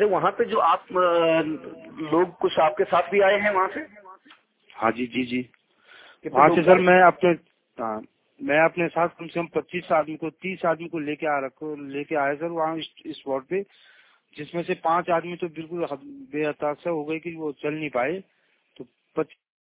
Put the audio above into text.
अरे वहाँ पे जो आप लोग कुछ आपके साथ भी आए हैं वहाँ से? हाँ जी जी जी। वहाँ से सर मैं अपने हाँ मैं अपने साथ कम से कम पच्चीस आदमी को तीस आदमी को लेके आ रखो लेके आया सर वहाँ स्पॉट पे जिसमें से पाँच आदमी तो बिल्कुल बेहताशा हो गए कि वो चल नहीं पाए। तो